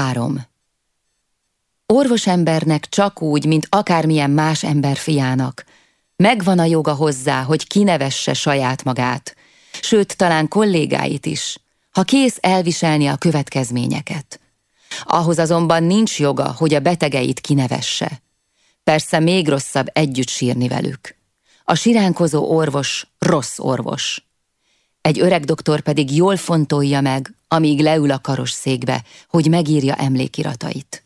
3. Orvosembernek csak úgy, mint akármilyen más ember fiának, megvan a joga hozzá, hogy kinevesse saját magát, sőt, talán kollégáit is, ha kész elviselni a következményeket. Ahhoz azonban nincs joga, hogy a betegeit kinevesse. Persze még rosszabb együtt sírni velük. A siránkozó orvos rossz orvos. Egy öreg doktor pedig jól fontolja meg, amíg leül a karos székbe, hogy megírja emlékiratait.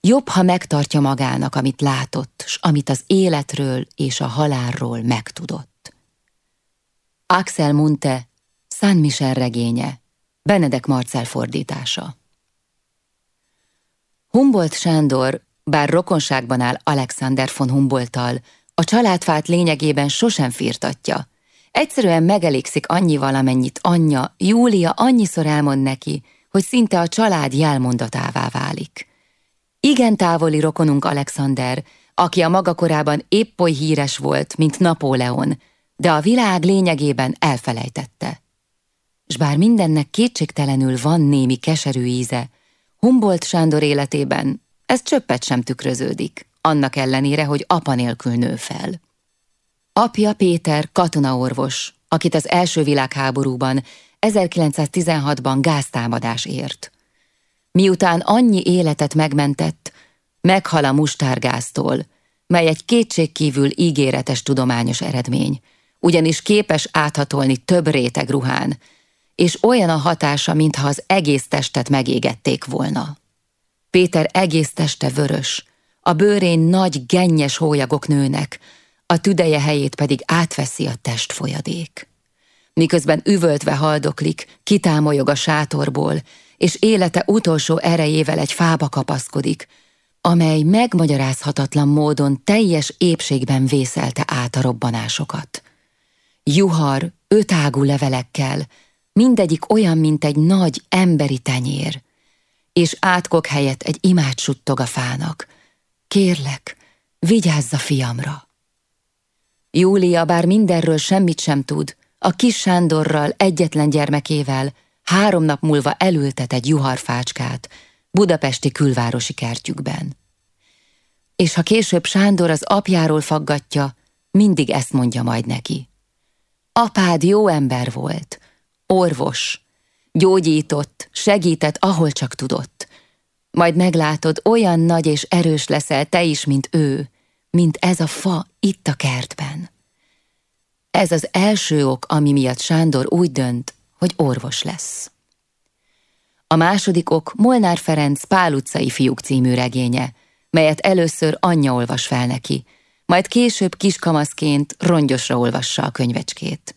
Jobb, ha megtartja magának, amit látott, s amit az életről és a halálról megtudott. Axel Munte, San Michel regénye, Benedek Marcel fordítása. Humboldt Sándor, bár rokonságban áll Alexander von Humboldttal, a családfát lényegében sosem firtatja. Egyszerűen megelégszik annyival, amennyit anyja, Júlia annyiszor elmond neki, hogy szinte a család jelmondatává válik. Igen távoli rokonunk Alexander, aki a maga korában épp oly híres volt, mint Napóleon, de a világ lényegében elfelejtette. S bár mindennek kétségtelenül van némi keserű íze, Humboldt Sándor életében ez csöppet sem tükröződik, annak ellenére, hogy apa nélkül nő fel. Apja Péter katonaorvos, akit az első világháborúban 1916-ban gáztámadás ért. Miután annyi életet megmentett, meghal a mustárgáztól, mely egy kétségkívül ígéretes tudományos eredmény, ugyanis képes áthatolni több réteg ruhán, és olyan a hatása, mintha az egész testet megégették volna. Péter egész teste vörös, a bőrén nagy, gennyes hólyagok nőnek, a tüdeje helyét pedig átveszi a testfolyadék. Miközben üvöltve haldoklik, kitámolyog a sátorból, és élete utolsó erejével egy fába kapaszkodik, amely megmagyarázhatatlan módon teljes épségben vészelte át a robbanásokat. Juhar, ötágú levelekkel, mindegyik olyan, mint egy nagy emberi tenyér, és átkok helyett egy imád suttog a fának. Kérlek, vigyázz a fiamra! Júlia bár mindenről semmit sem tud, a kis Sándorral, egyetlen gyermekével három nap múlva elültet egy juharfácskát budapesti külvárosi kertjükben. És ha később Sándor az apjáról faggatja, mindig ezt mondja majd neki. Apád jó ember volt, orvos, gyógyított, segített, ahol csak tudott. Majd meglátod, olyan nagy és erős leszel te is, mint ő, mint ez a fa itt a kertben. Ez az első ok, ami miatt Sándor úgy dönt, hogy orvos lesz. A második ok Molnár Ferenc Pál utcai fiúk című regénye, melyet először anyja olvas fel neki, majd később kiskamaszként rongyosra olvassa a könyvecskét.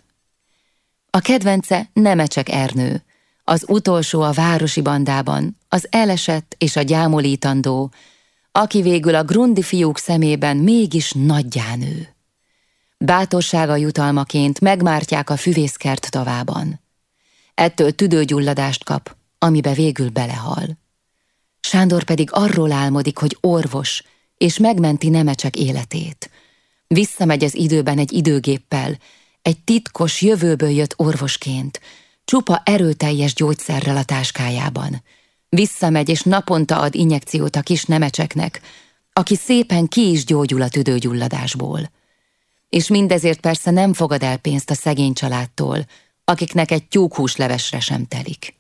A kedvence Nemecsek Ernő, az utolsó a városi bandában, az elesett és a gyámolítandó, aki végül a grundi fiúk szemében mégis nagyjánő. Bátorsága jutalmaként megmártják a füvészkert tavában. Ettől tüdőgyulladást kap, amibe végül belehal. Sándor pedig arról álmodik, hogy orvos, és megmenti Nemecsek életét. Visszamegy az időben egy időgéppel, egy titkos jövőből jött orvosként, csupa erőteljes gyógyszerrel a táskájában. Visszamegy és naponta ad injekciót a kis nemecseknek, aki szépen ki is gyógyul a tüdőgyulladásból. És mindezért persze nem fogad el pénzt a szegény családtól, akiknek egy tyúkhúslevesre sem telik.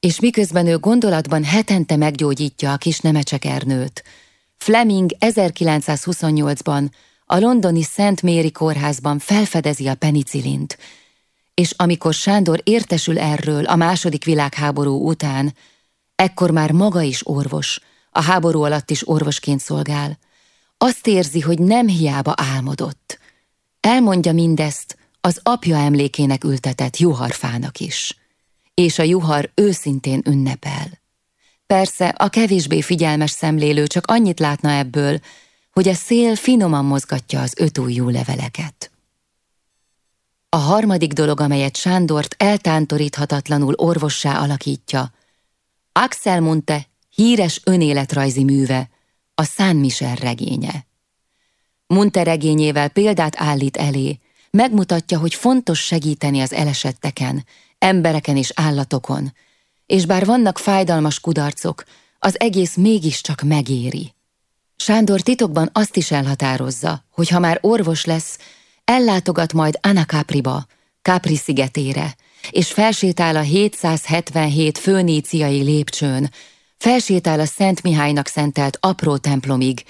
És miközben ő gondolatban hetente meggyógyítja a kis nemecsek Ernőt, Fleming 1928-ban a londoni Szent Méri kórházban felfedezi a penicillint, és amikor Sándor értesül erről a második világháború után, ekkor már maga is orvos, a háború alatt is orvosként szolgál, azt érzi, hogy nem hiába álmodott. Elmondja mindezt az apja emlékének ültetett juharfának is. És a juhar őszintén ünnepel. Persze a kevésbé figyelmes szemlélő csak annyit látna ebből, hogy a szél finoman mozgatja az ötújjú leveleket. A harmadik dolog, amelyet Sándort eltántoríthatatlanul orvossá alakítja, Axel Monte híres önéletrajzi műve, a Michel regénye. Munte regényével példát állít elé, megmutatja, hogy fontos segíteni az elesetteken, embereken és állatokon, és bár vannak fájdalmas kudarcok, az egész mégiscsak megéri. Sándor titokban azt is elhatározza, hogy ha már orvos lesz, ellátogat majd Anakápriba, Capri szigetére, és felsétál a 777 főníciai lépcsőn, felsétál a Szent Mihálynak szentelt apró templomig,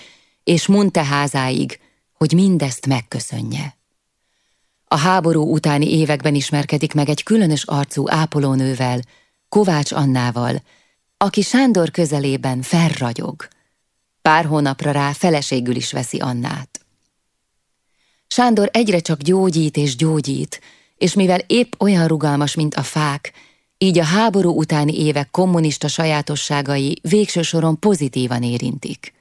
és Munteházáig, hogy mindezt megköszönje. A háború utáni években ismerkedik meg egy különös arcú ápolónővel, Kovács Annával, aki Sándor közelében felragyog. Pár hónapra rá feleségül is veszi Annát. Sándor egyre csak gyógyít és gyógyít, és mivel épp olyan rugalmas, mint a fák, így a háború utáni évek kommunista sajátosságai végső soron pozitívan érintik.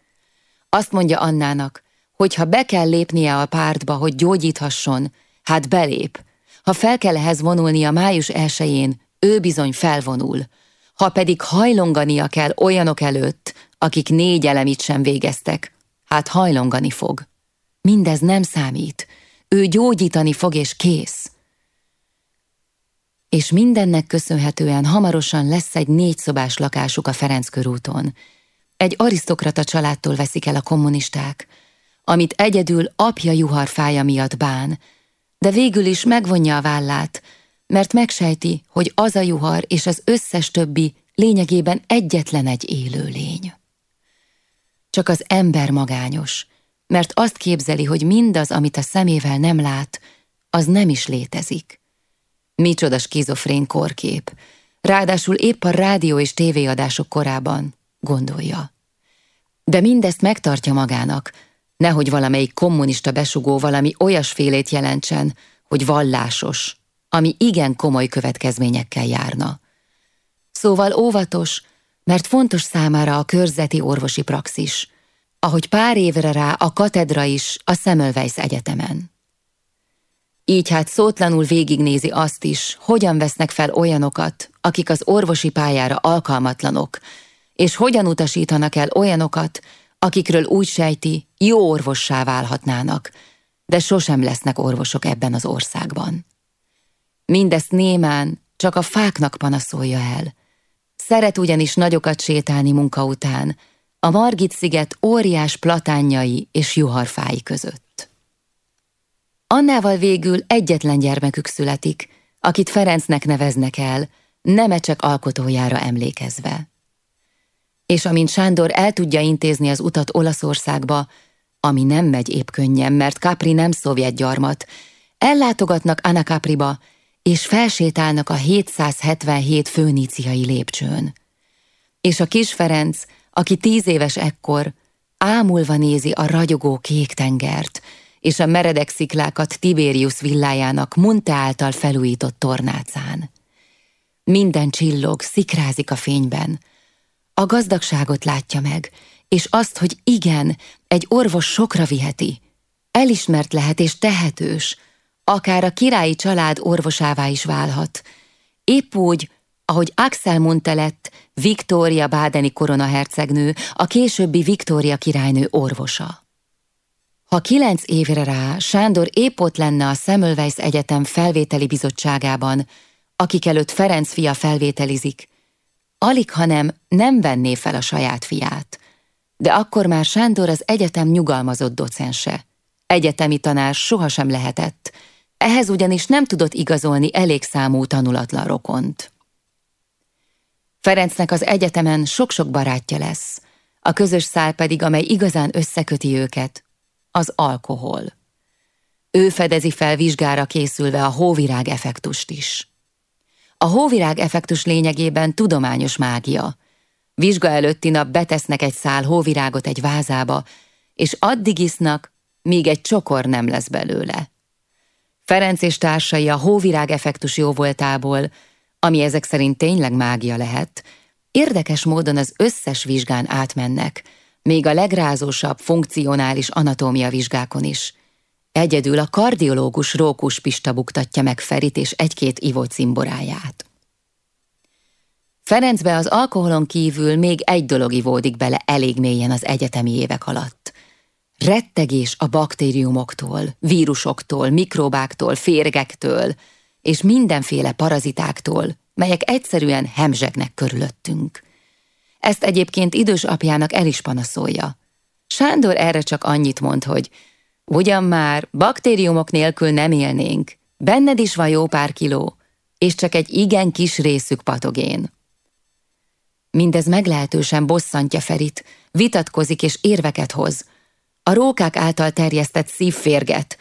Azt mondja Annának, hogy ha be kell lépnie a pártba, hogy gyógyíthasson, hát belép. Ha fel kell ehhez vonulnia május elsőjén, ő bizony felvonul. Ha pedig hajlongania kell olyanok előtt, akik négy elemit sem végeztek, hát hajlongani fog. Mindez nem számít. Ő gyógyítani fog és kész. És mindennek köszönhetően hamarosan lesz egy négyszobás lakásuk a Ferenc körúton. Egy arisztokrata családtól veszik el a kommunisták, amit egyedül apja juharfája miatt bán, de végül is megvonja a vállát, mert megsejti, hogy az a juhar és az összes többi lényegében egyetlen egy élő lény. Csak az ember magányos, mert azt képzeli, hogy mindaz, amit a szemével nem lát, az nem is létezik. Micsoda skizofrén korkép, ráadásul épp a rádió és tévéadások korában, gondolja. De mindezt megtartja magának, nehogy valamelyik kommunista besugó valami olyasfélét jelentsen, hogy vallásos, ami igen komoly következményekkel járna. Szóval óvatos, mert fontos számára a körzeti orvosi praxis, ahogy pár évre rá a katedra is a Semmelweis Egyetemen. Így hát szótlanul végignézi azt is, hogyan vesznek fel olyanokat, akik az orvosi pályára alkalmatlanok, és hogyan utasítanak el olyanokat, akikről úgy sejti, jó orvossá válhatnának, de sosem lesznek orvosok ebben az országban. Mindezt némán csak a fáknak panaszolja el. Szeret ugyanis nagyokat sétálni munka után, a Margit-sziget óriás platánjai és juharfái között. Annával végül egyetlen gyermekük születik, akit Ferencnek neveznek el, nemecsek alkotójára emlékezve. És amint Sándor el tudja intézni az utat Olaszországba, ami nem megy épp könnyen, mert Capri nem szovjet gyarmat, ellátogatnak Anacapriba, és felsétálnak a 777 főníciai lépcsőn. És a kis Ferenc, aki tíz éves ekkor, ámulva nézi a ragyogó kék tengert, és a meredek sziklákat Tiberius villájának Monte által felújított tornácán. Minden csillog, szikrázik a fényben. A gazdagságot látja meg, és azt, hogy igen, egy orvos sokra viheti. Elismert lehet és tehetős, akár a királyi család orvosává is válhat. Épp úgy, ahogy Axel mondta lett Viktória bádeni koronahercegnő, a későbbi Viktória királynő orvosa. Ha kilenc évre rá Sándor épp ott lenne a Semmelweis Egyetem felvételi bizottságában, akik előtt Ferenc fia felvételizik, alig hanem nem venné fel a saját fiát. De akkor már Sándor az egyetem nyugalmazott docense. Egyetemi tanár sohasem lehetett, ehhez ugyanis nem tudott igazolni elég számú tanulatlan rokont. Ferencnek az egyetemen sok-sok barátja lesz, a közös szál pedig, amely igazán összeköti őket, az alkohol. Ő fedezi fel vizsgára készülve a hóvirág effektust is. A hóvirág effektus lényegében tudományos mágia. Vizsga előtti nap betesznek egy szál hóvirágot egy vázába, és addig isznak, míg egy csokor nem lesz belőle. Ferenc és társai a hóvirág effektus jóvoltából, ami ezek szerint tényleg mágia lehet, érdekes módon az összes vizsgán átmennek, még a legrázósabb funkcionális anatómia vizsgákon is. Egyedül a kardiológus Rókus Pista buktatja meg Ferit és egy-két ivó cimboráját. Ferencbe az alkoholon kívül még egy dolog ivódik bele elég mélyen az egyetemi évek alatt. Rettegés a baktériumoktól, vírusoktól, mikrobáktól, férgektől és mindenféle parazitáktól, melyek egyszerűen hemzsegnek körülöttünk. Ezt egyébként idős apjának el is panaszolja. Sándor erre csak annyit mond, hogy ugyan már baktériumok nélkül nem élnénk, benned is van jó pár kiló, és csak egy igen kis részük patogén. Mindez meglehetősen bosszantja Ferit, vitatkozik és érveket hoz. A rókák által terjesztett szívférget,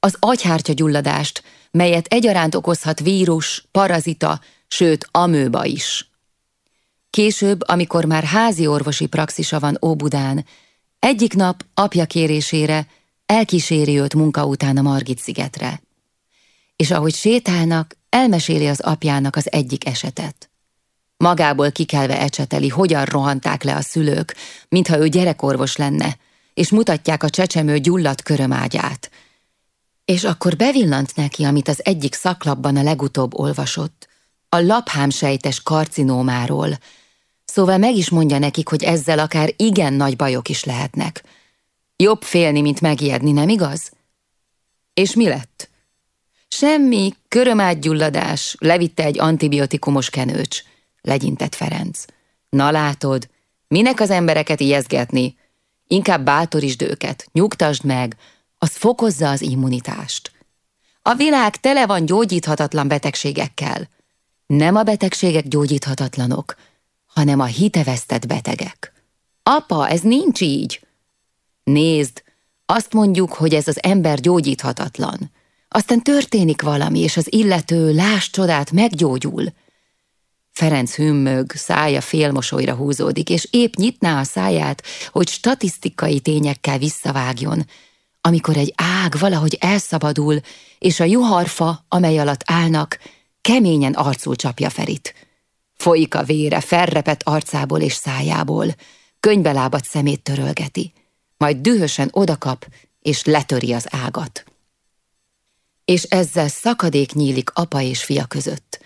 az agyhártya gyulladást, melyet egyaránt okozhat vírus, parazita, sőt amőba is. Később, amikor már házi orvosi praxisa van Óbudán, egyik nap apja kérésére elkíséri őt munka után a Margit szigetre. És ahogy sétálnak, elmeséli az apjának az egyik esetet. Magából kikelve ecseteli, hogyan rohanták le a szülők, mintha ő gyerekorvos lenne, és mutatják a csecsemő gyulladt körömágyát. És akkor bevillant neki, amit az egyik szaklapban a legutóbb olvasott, a laphámsejtes karcinómáról, szóval meg is mondja nekik, hogy ezzel akár igen nagy bajok is lehetnek. Jobb félni, mint megijedni, nem igaz? És mi lett? Semmi, körömágygyulladás, levitte egy antibiotikumos kenőcs legyintett Ferenc. Na látod, minek az embereket ijeszgetni? Inkább bátorítsd őket, nyugtasd meg, az fokozza az immunitást. A világ tele van gyógyíthatatlan betegségekkel. Nem a betegségek gyógyíthatatlanok, hanem a hitevesztett betegek. Apa, ez nincs így. Nézd, azt mondjuk, hogy ez az ember gyógyíthatatlan. Aztán történik valami, és az illető, láss csodát, meggyógyul. Ferenc hümmög, szája félmosolyra húzódik, és épp nyitná a száját, hogy statisztikai tényekkel visszavágjon, amikor egy ág valahogy elszabadul, és a juharfa, amely alatt állnak, keményen arcul csapja Ferit. Folyik a vére felrepet arcából és szájából, könybelábat szemét törölgeti, majd dühösen odakap, és letöri az ágat. És ezzel szakadék nyílik apa és fia között –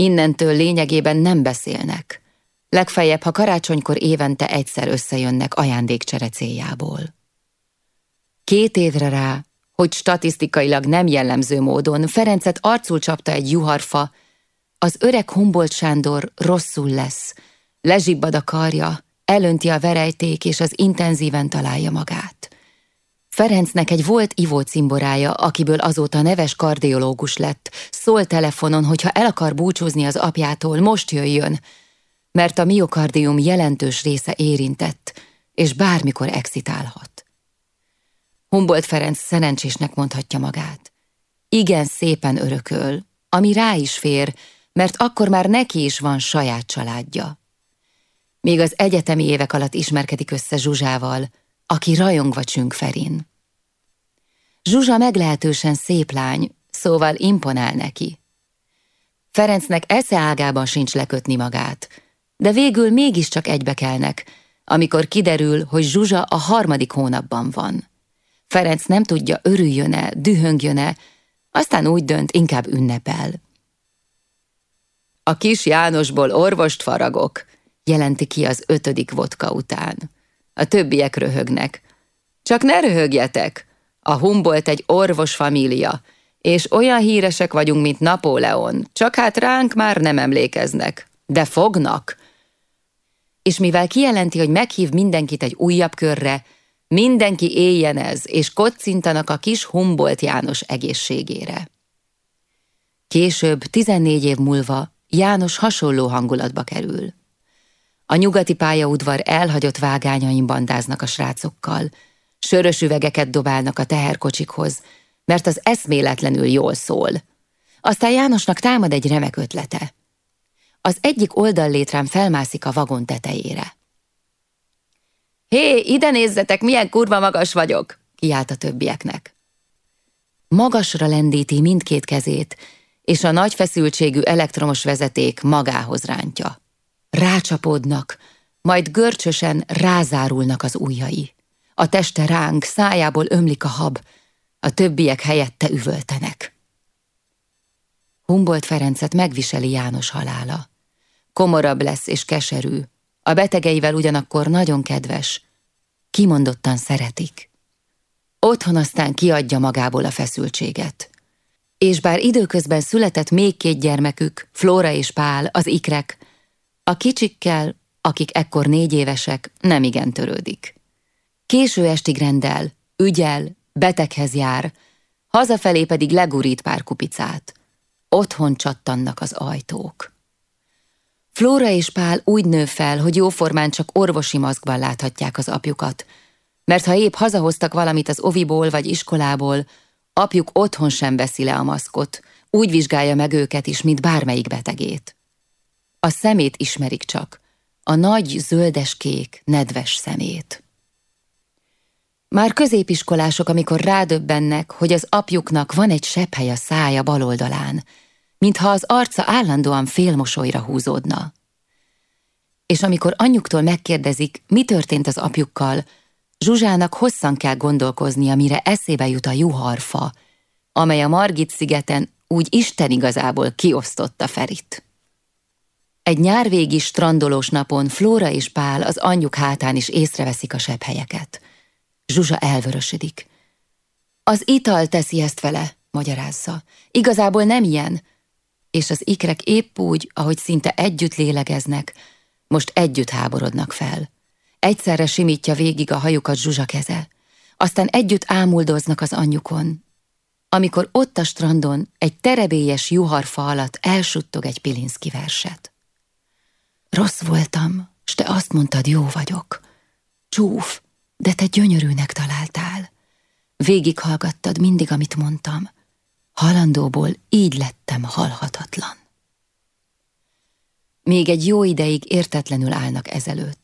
Innentől lényegében nem beszélnek. Legfeljebb, ha karácsonykor évente egyszer összejönnek ajándékcsere céljából. Két évre rá, hogy statisztikailag nem jellemző módon Ferencet arcul csapta egy juharfa, az öreg Humboldt Sándor rosszul lesz, lezsibbad a karja, elönti a verejték és az intenzíven találja magát. Ferencnek egy volt ivó cimborája, akiből azóta neves kardiológus lett, szól telefonon, hogyha el akar búcsúzni az apjától, most jöjjön, mert a miokardium jelentős része érintett, és bármikor exitálhat. Humboldt Ferenc szerencsésnek mondhatja magát. Igen szépen örököl, ami rá is fér, mert akkor már neki is van saját családja. Még az egyetemi évek alatt ismerkedik össze Zsuzsával, aki rajongva csünk Ferin. Zsuzsa meglehetősen szép lány, szóval imponál neki. Ferencnek esze ágában sincs lekötni magát, de végül mégiscsak egybekelnek, amikor kiderül, hogy Zsuzsa a harmadik hónapban van. Ferenc nem tudja, örüljön-e, dühöngjön-e, aztán úgy dönt, inkább ünnepel. A kis Jánosból orvost faragok, jelenti ki az ötödik vodka után. A többiek röhögnek. Csak ne röhögjetek, a Humboldt egy orvosfamília, és olyan híresek vagyunk, mint Napóleon, csak hát ránk már nem emlékeznek, de fognak. És mivel kijelenti, hogy meghív mindenkit egy újabb körre, mindenki éljen ez, és kocintanak a kis Humboldt János egészségére. Később, 14 év múlva János hasonló hangulatba kerül. A nyugati pályaudvar elhagyott vágányain bandáznak a srácokkal, Sörös üvegeket dobálnak a teherkocsikhoz, mert az eszméletlenül jól szól. Aztán Jánosnak támad egy remek ötlete. Az egyik oldallétrán felmászik a vagon tetejére. Hé, ide nézzetek, milyen kurva magas vagyok, kiált a többieknek. Magasra lendíti mindkét kezét, és a nagy feszültségű elektromos vezeték magához rántja. Rácsapódnak, majd görcsösen rázárulnak az ujjai. A teste ránk, szájából ömlik a hab, a többiek helyette üvöltenek. Humboldt Ferencet megviseli János halála. Komorabb lesz és keserű, a betegeivel ugyanakkor nagyon kedves, kimondottan szeretik. Otthon aztán kiadja magából a feszültséget. És bár időközben született még két gyermekük, Flóra és Pál, az ikrek, a kicsikkel, akik ekkor négy évesek, nem igen törődik. Késő estig rendel, ügyel, beteghez jár, hazafelé pedig legurít pár kupicát. Otthon csattannak az ajtók. Flóra és Pál úgy nő fel, hogy jóformán csak orvosi maszkban láthatják az apjukat, mert ha épp hazahoztak valamit az oviból vagy iskolából, apjuk otthon sem veszi le a maszkot, úgy vizsgálja meg őket is, mint bármelyik betegét. A szemét ismerik csak, a nagy zöldes-kék, nedves szemét. Már középiskolások, amikor rádöbbennek, hogy az apjuknak van egy sepphely a szája bal oldalán, mintha az arca állandóan félmosolyra húzódna. És amikor anyjuktól megkérdezik, mi történt az apjukkal, Zsuzsának hosszan kell gondolkoznia, mire eszébe jut a juharfa, amely a Margit szigeten úgy Isten igazából kiosztotta Ferit. Egy nyárvégi strandolós napon Flóra és Pál az anyjuk hátán is észreveszik a sepphelyeket. Zsuzsa elvörösödik. Az ital teszi ezt vele, magyarázza. Igazából nem ilyen. És az ikrek épp úgy, ahogy szinte együtt lélegeznek, most együtt háborodnak fel. Egyszerre simítja végig a hajukat Zsuzsa keze. Aztán együtt ámuldoznak az anyjukon. Amikor ott a strandon egy terebélyes juharfa alatt elsuttog egy Pilinszki verset. Rossz voltam, s te azt mondtad, jó vagyok. Csúf, de te gyönyörűnek találtál. Végighallgattad mindig, amit mondtam. Halandóból így lettem halhatatlan. Még egy jó ideig értetlenül állnak ezelőtt.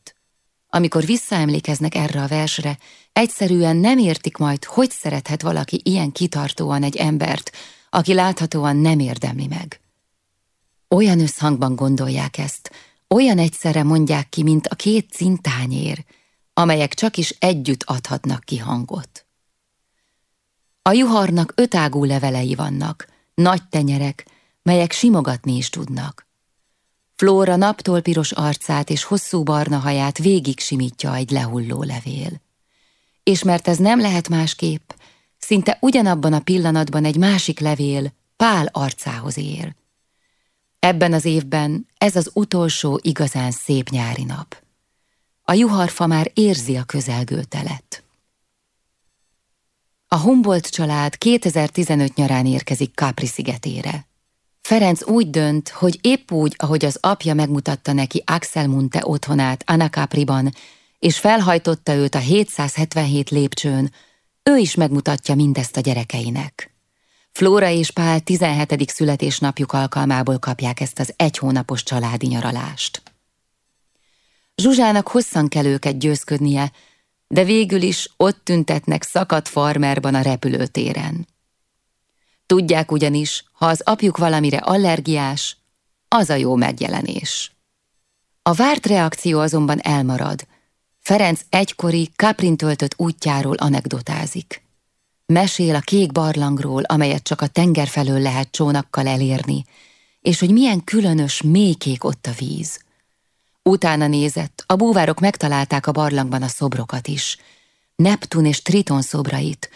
Amikor visszaemlékeznek erre a versre, egyszerűen nem értik majd, hogy szerethet valaki ilyen kitartóan egy embert, aki láthatóan nem érdemli meg. Olyan összhangban gondolják ezt, olyan egyszerre mondják ki, mint a két cintányér, amelyek csak is együtt adhatnak ki hangot. A juharnak ötágú levelei vannak, nagy tenyerek, melyek simogatni is tudnak. Flóra naptól piros arcát és hosszú barna haját végig simítja egy lehulló levél. És mert ez nem lehet másképp, szinte ugyanabban a pillanatban egy másik levél Pál arcához ér. Ebben az évben ez az utolsó igazán szép nyári nap. A juharfa már érzi a közelgő telet. A Humboldt család 2015 nyarán érkezik Capri szigetére. Ferenc úgy dönt, hogy épp úgy, ahogy az apja megmutatta neki Axel Munte otthonát Anacapriban, és felhajtotta őt a 777 lépcsőn, ő is megmutatja mindezt a gyerekeinek. Flóra és Pál 17. születésnapjuk alkalmából kapják ezt az egy hónapos családi nyaralást. Zsuzsának hosszan kell őket győzködnie, de végül is ott tüntetnek szakadt farmerban a repülőtéren. Tudják ugyanis, ha az apjuk valamire allergiás, az a jó megjelenés. A várt reakció azonban elmarad. Ferenc egykori Caprin töltött útjáról anekdotázik. Mesél a kék barlangról, amelyet csak a tenger felől lehet csónakkal elérni, és hogy milyen különös, mélykék ott a víz. Utána nézett, a búvárok megtalálták a barlangban a szobrokat is. Neptun és Triton szobrait,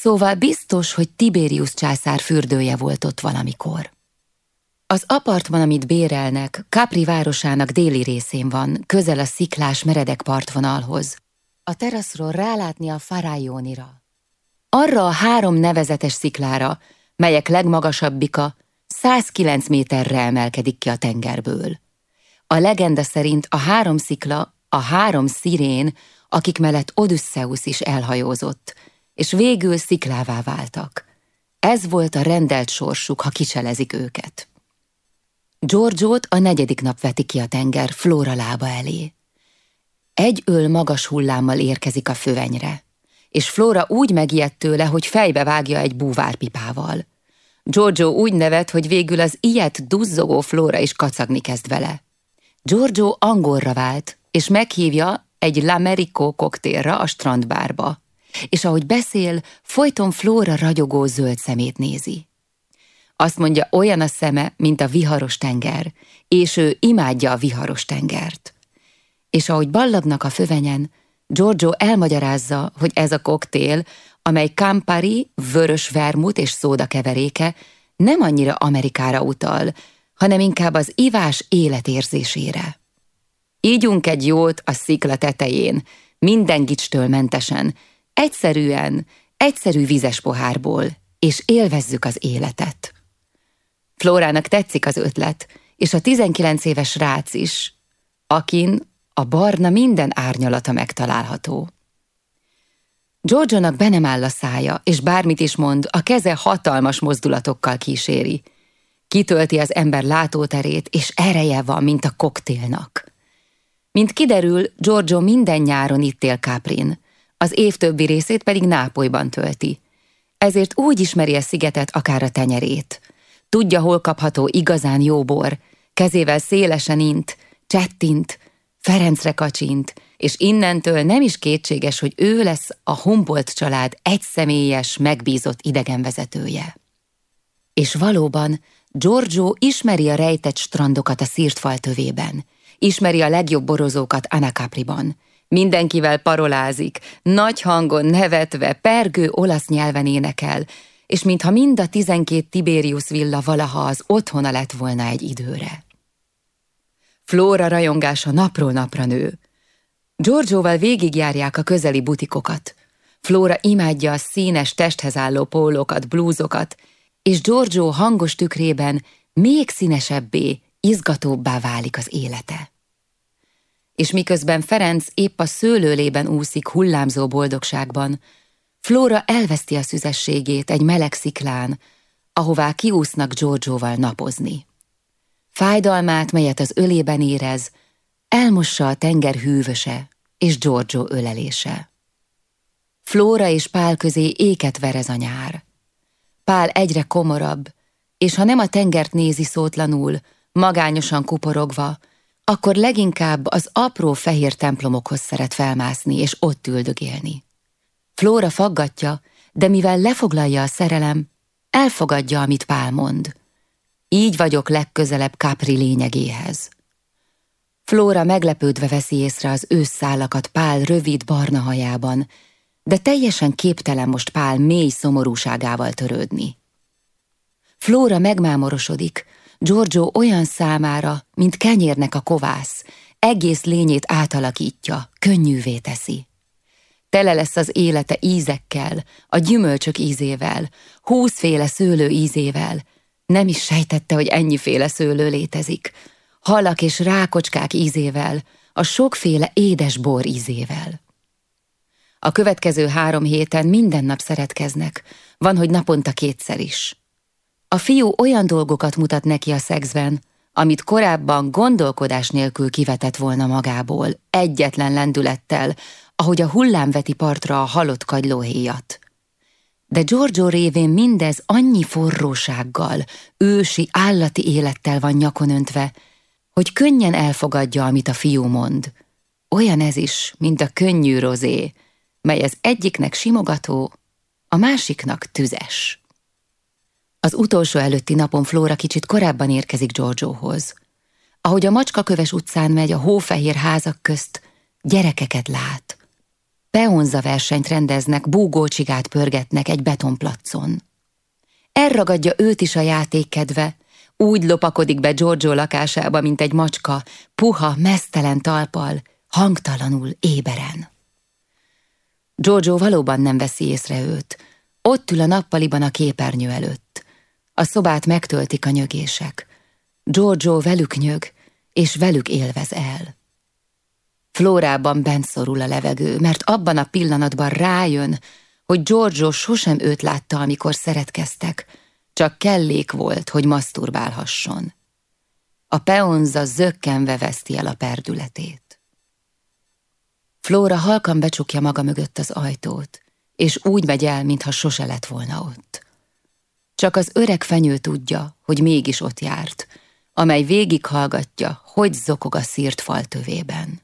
szóval biztos, hogy Tiberius császár fürdője volt ott valamikor. Az apartman, amit bérelnek, Capri városának déli részén van, közel a sziklás meredek partvonalhoz. A teraszról rálátni a Farájónira. Arra a három nevezetes sziklára, melyek legmagasabbika 109 méterre emelkedik ki a tengerből. A legenda szerint a három szikla, a három szirén, akik mellett Odysseus is elhajózott, és végül sziklává váltak. Ez volt a rendelt sorsuk, ha kicselezik őket. Giorgiót a negyedik nap veti ki a tenger Flóra lába elé. Egy öl magas hullámmal érkezik a fövenyre, és Flóra úgy megijedt tőle, hogy fejbe vágja egy búvárpipával. Giorgio úgy nevet, hogy végül az ilyet duzzogó Flóra is kacagni kezd vele. Giorgio angolra vált, és meghívja egy L'Americo koktélra a strandbárba. És ahogy beszél, folyton Flóra ragyogó zöld szemét nézi. Azt mondja, olyan a szeme, mint a viharos tenger, és ő imádja a viharos tengert. És ahogy ballabnak a fövenyen, Giorgio elmagyarázza, hogy ez a koktél, amely Campari, vörös vermut és szóda keveréke, nem annyira Amerikára utal, hanem inkább az ivás életérzésére. Ígyunk egy jót a szikla tetején, minden gicstől mentesen, egyszerűen, egyszerű vizes pohárból, és élvezzük az életet. Flórának tetszik az ötlet, és a 19 éves rác is, akin a barna minden árnyalata megtalálható. Giorgionak be nem áll a szája, és bármit is mond, a keze hatalmas mozdulatokkal kíséri. Kitölti az ember látóterét, és ereje van, mint a koktélnak. Mint kiderül, Giorgio minden nyáron itt él Caprin, az év többi részét pedig Nápolyban tölti. Ezért úgy ismeri a szigetet, akár a tenyerét. Tudja, hol kapható igazán jó bor, kezével szélesen int, csettint, Ferencre kacsint, és innentől nem is kétséges, hogy ő lesz a Humboldt család egyszemélyes, megbízott idegenvezetője. És valóban Giorgio ismeri a rejtett strandokat a szírt fal tövében, ismeri a legjobb borozókat Anacapriban, mindenkivel parolázik, nagy hangon nevetve, pergő olasz nyelven énekel, és mintha mind a tizenkét Tiberius villa valaha az otthona lett volna egy időre. Flóra rajongása napról napra nő. Giorgioval végigjárják a közeli butikokat. Flóra imádja a színes testhez álló pólókat, blúzokat, és Giorgio hangos tükrében még színesebbé, izgatóbbá válik az élete. És miközben Ferenc épp a szőlőlében úszik hullámzó boldogságban, Flóra elveszti a szüzességét egy meleg sziklán, ahová kiúsznak Giorgioval napozni. Fájdalmát, melyet az ölében érez, elmossa a tenger hűvöse és Giorgio ölelése. Flóra és Pál közé éket verez a nyár. Pál egyre komorabb, és ha nem a tengert nézi szótlanul, magányosan kuporogva, akkor leginkább az apró fehér templomokhoz szeret felmászni és ott üldögélni. Flóra faggatja, de mivel lefoglalja a szerelem, elfogadja, amit Pál mond – így vagyok legközelebb Capri lényegéhez. Flóra meglepődve veszi észre az ősszálakat Pál rövid barna hajában, de teljesen képtelen most Pál mély szomorúságával törődni. Flóra megmámorosodik, Giorgio olyan számára, mint kenyérnek a kovász, egész lényét átalakítja, könnyűvé teszi. Tele lesz az élete ízekkel, a gyümölcsök ízével, húszféle szőlő ízével, nem is sejtette, hogy ennyiféle szőlő létezik. Halak és rákocskák ízével, a sokféle édes bor ízével. A következő három héten minden nap szeretkeznek, van, hogy naponta kétszer is. A fiú olyan dolgokat mutat neki a szexben, amit korábban gondolkodás nélkül kivetett volna magából, egyetlen lendülettel, ahogy a hullám veti partra a halott kagylóhéjat de Giorgio révén mindez annyi forrósággal, ősi, állati élettel van nyakon öntve, hogy könnyen elfogadja, amit a fiú mond. Olyan ez is, mint a könnyű rozé, mely az egyiknek simogató, a másiknak tüzes. Az utolsó előtti napon Flóra kicsit korábban érkezik Giorgiohoz. Ahogy a macskaköves utcán megy a hófehér házak közt, gyerekeket lát. Peonza versenyt rendeznek, búgócsigát pörgetnek egy betonplacon. Elragadja őt is a játékkedve, úgy lopakodik be Giorgio lakásába, mint egy macska, puha, mesztelen talpal, hangtalanul, éberen. Giorgio valóban nem veszi észre őt. Ott ül a nappaliban a képernyő előtt. A szobát megtöltik a nyögések. Giorgio velük nyög, és velük élvez el. Flórában bent szorul a levegő, mert abban a pillanatban rájön, hogy Giorgio sosem őt látta, amikor szeretkeztek, csak kellék volt, hogy maszturbálhasson. A peonza zökkenve veszti el a perdületét. Flóra halkan becsukja maga mögött az ajtót, és úgy megy el, mintha sose lett volna ott. Csak az öreg fenyő tudja, hogy mégis ott járt, amely végighallgatja, hogy zokog a szírt fal tövében.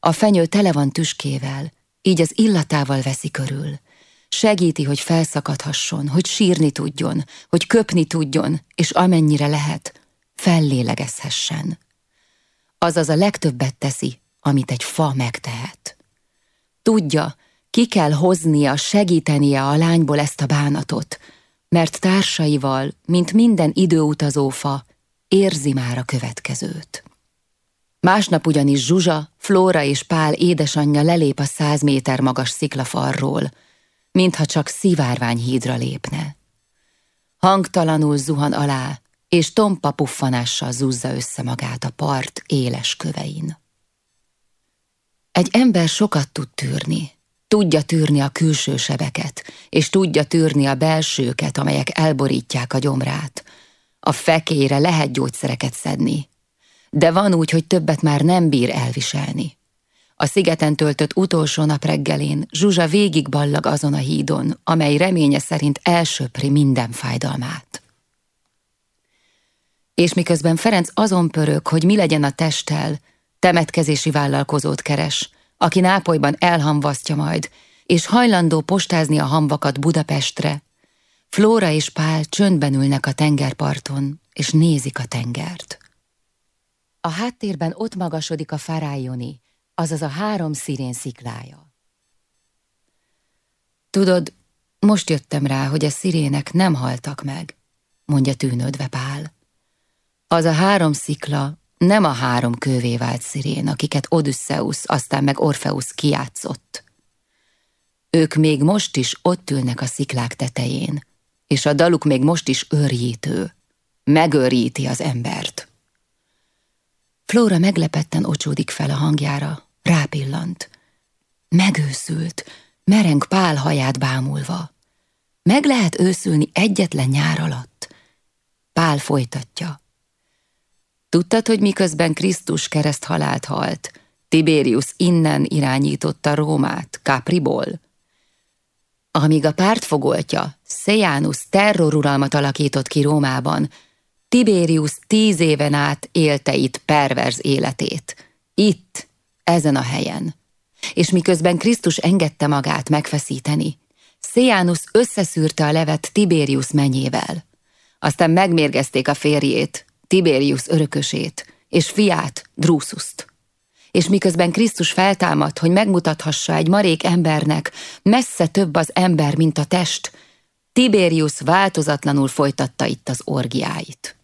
A fenyő tele van tüskével, így az illatával veszi körül. Segíti, hogy felszakadhasson, hogy sírni tudjon, hogy köpni tudjon, és amennyire lehet, fellélegezhessen. Azaz a legtöbbet teszi, amit egy fa megtehet. Tudja, ki kell hoznia, segítenie a lányból ezt a bánatot, mert társaival, mint minden időutazó fa, érzi már a következőt. Másnap ugyanis Zsuzsa, Flóra és Pál édesanyja lelép a száz méter magas sziklafarról, mintha csak szivárványhídra lépne. Hangtalanul zuhan alá, és tompa puffanással zúzza össze magát a part éles kövein. Egy ember sokat tud tűrni, tudja tűrni a külső sebeket, és tudja tűrni a belsőket, amelyek elborítják a gyomrát. A fekére lehet gyógyszereket szedni, de van úgy, hogy többet már nem bír elviselni. A szigeten töltött utolsó nap reggelén Zsuzsa végig ballag azon a hídon, amely reménye szerint elsöpri minden fájdalmát. És miközben Ferenc azon pörög, hogy mi legyen a testtel, temetkezési vállalkozót keres, aki Nápolyban elhamvasztja majd, és hajlandó postázni a hamvakat Budapestre, Flóra és Pál csöndben ülnek a tengerparton, és nézik a tengert. A háttérben ott magasodik a farájoni, azaz a három szirén sziklája. Tudod, most jöttem rá, hogy a szirének nem haltak meg, mondja tűnődve Pál. Az a három szikla nem a három kővé vált szirén, akiket Odysseus, aztán meg Orfeusz kiátszott. Ők még most is ott ülnek a sziklák tetején, és a daluk még most is őrjítő, megőríti az embert. Flóra meglepetten ocsódik fel a hangjára, rápillant. Megőszült, mereng pál haját bámulva. Meg lehet őszülni egyetlen nyár alatt. Pál folytatja. Tudtad, hogy miközben Krisztus kereszt halált halt, Tiberius innen irányította Rómát, Capriból? Amíg a pártfogoltja, Szejánus terroruralmat alakított ki Rómában, Tiberius tíz éven át élte itt perverz életét. Itt, ezen a helyen. És miközben Krisztus engedte magát megfeszíteni, Szejánus összeszűrte a levet Tiberius menyével. Aztán megmérgezték a férjét, Tiberius örökösét, és fiát, Drususzt. És miközben Krisztus feltámad, hogy megmutathassa egy marék embernek, messze több az ember, mint a test, Tiberius változatlanul folytatta itt az orgiáit.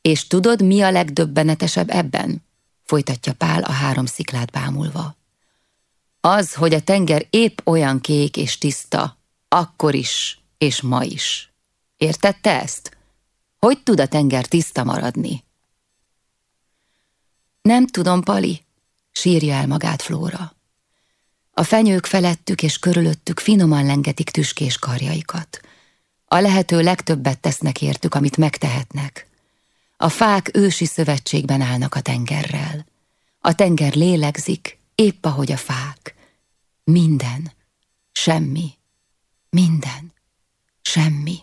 És tudod, mi a legdöbbenetesebb ebben? Folytatja Pál a három sziklát bámulva. Az, hogy a tenger épp olyan kék és tiszta, akkor is és ma is. Értette ezt? Hogy tud a tenger tiszta maradni? Nem tudom, Pali, sírja el magát Flóra. A fenyők felettük és körülöttük finoman lengetik tüskés karjaikat. A lehető legtöbbet tesznek értük, amit megtehetnek. A fák ősi szövetségben állnak a tengerrel. A tenger lélegzik, épp ahogy a fák. Minden, semmi, minden, semmi.